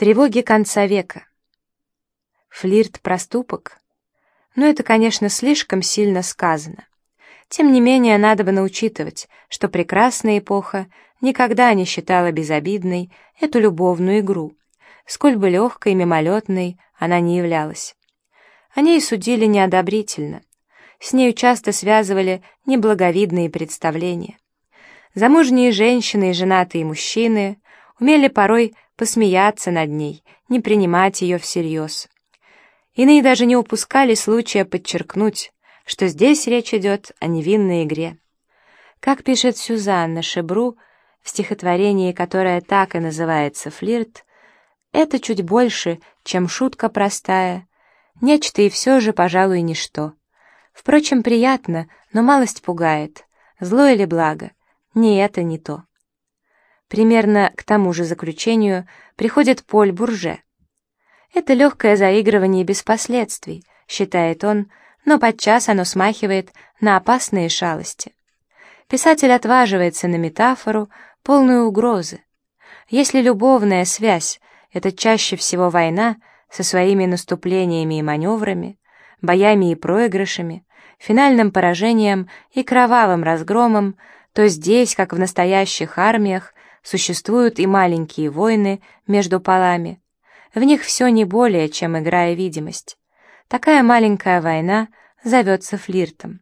Тревоги конца века. Флирт — проступок? Но это, конечно, слишком сильно сказано. Тем не менее, надо бы научитывать, что прекрасная эпоха никогда не считала безобидной эту любовную игру, сколь бы легкой и мимолетной она не являлась. О ней судили неодобрительно. С нею часто связывали неблаговидные представления. Замужние женщины и женатые мужчины умели порой посмеяться над ней, не принимать ее всерьез. Иные даже не упускали случая подчеркнуть, что здесь речь идет о невинной игре. Как пишет Сюзанна Шебру в стихотворении, которое так и называется «Флирт», это чуть больше, чем шутка простая, нечто и все же, пожалуй, ничто. Впрочем, приятно, но малость пугает. Зло или благо? Не это, не то. Примерно к тому же заключению приходит Поль Бурже. Это легкое заигрывание без последствий, считает он, но подчас оно смахивает на опасные шалости. Писатель отваживается на метафору, полную угрозы. Если любовная связь — это чаще всего война со своими наступлениями и маневрами, боями и проигрышами, финальным поражением и кровавым разгромом, то здесь, как в настоящих армиях, существуют и маленькие войны между полами. В них все не более, чем игра и видимость. Такая маленькая война зовется флиртом.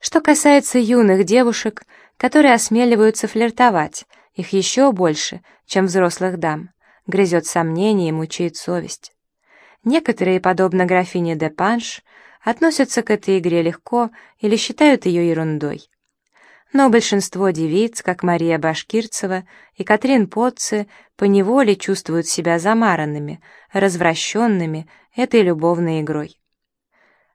Что касается юных девушек, которые осмеливаются флиртовать, их еще больше, чем взрослых дам, грызет сомнение и мучает совесть. Некоторые, подобно графине де Панш, относятся к этой игре легко или считают ее ерундой но большинство девиц, как Мария Башкирцева и Катрин Потце, поневоле чувствуют себя замаранными, развращенными этой любовной игрой.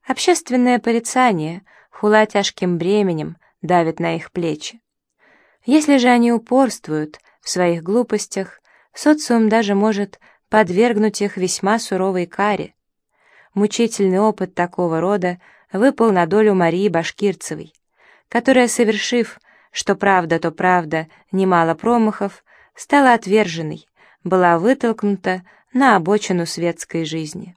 Общественное порицание, хула тяжким бременем, давит на их плечи. Если же они упорствуют в своих глупостях, социум даже может подвергнуть их весьма суровой каре. Мучительный опыт такого рода выпал на долю Марии Башкирцевой которая, совершив, что правда, то правда, немало промахов, стала отверженной, была вытолкнута на обочину светской жизни.